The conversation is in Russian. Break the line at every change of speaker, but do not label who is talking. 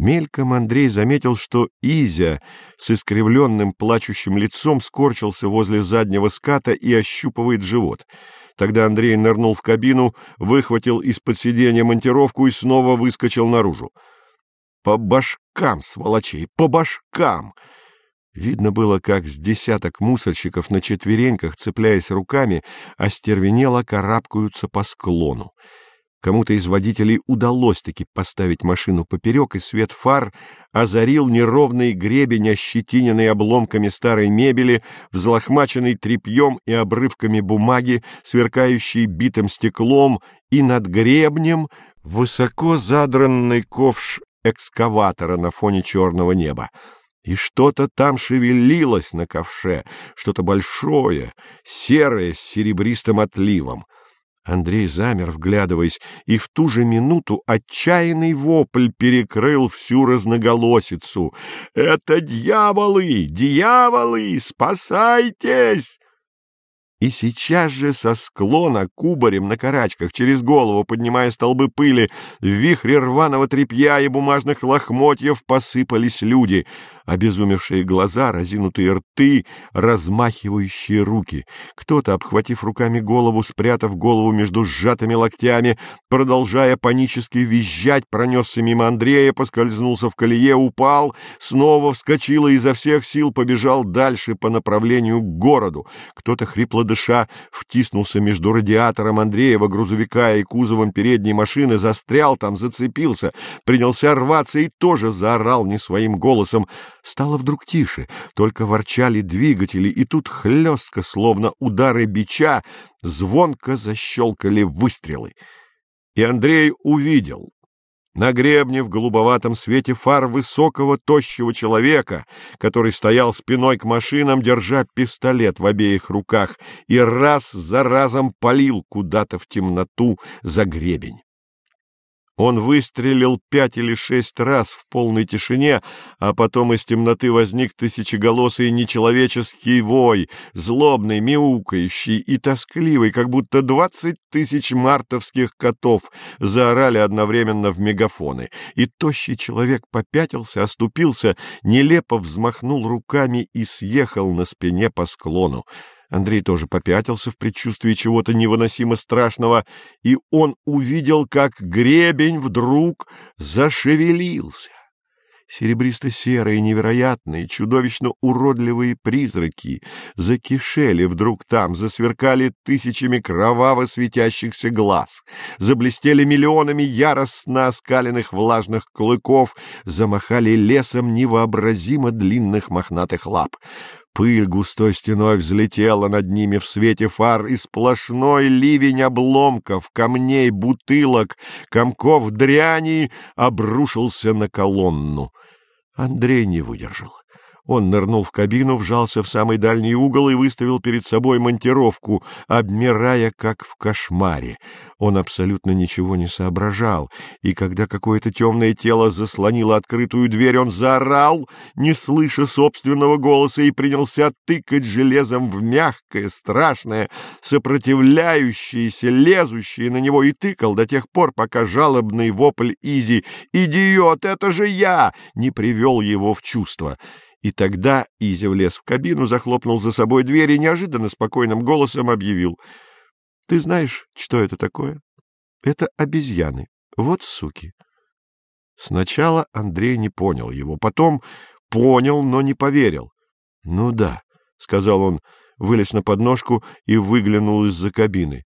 Мельком Андрей заметил, что Изя с искривленным плачущим лицом скорчился возле заднего ската и ощупывает живот. Тогда Андрей нырнул в кабину, выхватил из-под сиденья монтировку и снова выскочил наружу. «По башкам, сволочей, по башкам!» Видно было, как с десяток мусорщиков на четвереньках, цепляясь руками, остервенело карабкаются по склону. Кому-то из водителей удалось-таки поставить машину поперек, и свет фар озарил неровный гребень, ощетиненный обломками старой мебели, взлохмаченный тряпьем и обрывками бумаги, сверкающий битым стеклом, и над гребнем высоко задранный ковш экскаватора на фоне черного неба. И что-то там шевелилось на ковше, что-то большое, серое с серебристым отливом. Андрей замер, вглядываясь, и в ту же минуту отчаянный вопль перекрыл всю разноголосицу. «Это дьяволы! Дьяволы! Спасайтесь!» И сейчас же со склона кубарем на карачках через голову, поднимая столбы пыли, в вихре рваного тряпья и бумажных лохмотьев посыпались люди — обезумевшие глаза, разинутые рты, размахивающие руки. Кто-то, обхватив руками голову, спрятав голову между сжатыми локтями, продолжая панически визжать, пронесся мимо Андрея, поскользнулся в колее, упал, снова вскочил и изо всех сил побежал дальше по направлению к городу. Кто-то, хрипло дыша, втиснулся между радиатором Андреева грузовика и кузовом передней машины, застрял там, зацепился, принялся рваться и тоже заорал не своим голосом — Стало вдруг тише, только ворчали двигатели, и тут хлестко, словно удары бича, звонко защелкали выстрелы. И Андрей увидел на гребне в голубоватом свете фар высокого тощего человека, который стоял спиной к машинам, держа пистолет в обеих руках, и раз за разом палил куда-то в темноту за гребень. Он выстрелил пять или шесть раз в полной тишине, а потом из темноты возник тысячеголосый нечеловеческий вой, злобный, мяукающий и тоскливый, как будто двадцать тысяч мартовских котов заорали одновременно в мегафоны. И тощий человек попятился, оступился, нелепо взмахнул руками и съехал на спине по склону. Андрей тоже попятился в предчувствии чего-то невыносимо страшного, и он увидел, как гребень вдруг зашевелился. Серебристо-серые, невероятные, чудовищно уродливые призраки закишели вдруг там, засверкали тысячами кроваво светящихся глаз, заблестели миллионами яростно оскаленных влажных клыков, замахали лесом невообразимо длинных мохнатых лап. Пыль густой стеной взлетела над ними в свете фар, и сплошной ливень обломков, камней, бутылок, комков дряни обрушился на колонну. Андрей не выдержал. Он нырнул в кабину, вжался в самый дальний угол и выставил перед собой монтировку, обмирая, как в кошмаре. Он абсолютно ничего не соображал, и когда какое-то темное тело заслонило открытую дверь, он заорал, не слыша собственного голоса, и принялся тыкать железом в мягкое, страшное, сопротивляющееся, лезущее на него, и тыкал до тех пор, пока жалобный вопль Изи «Идиот, это же я!» не привел его в чувство. И тогда Изи влез в кабину, захлопнул за собой дверь и неожиданно спокойным голосом объявил. — Ты знаешь, что это такое? Это обезьяны. Вот суки. Сначала Андрей не понял его, потом понял, но не поверил. — Ну да, — сказал он, вылез на подножку и выглянул из-за кабины.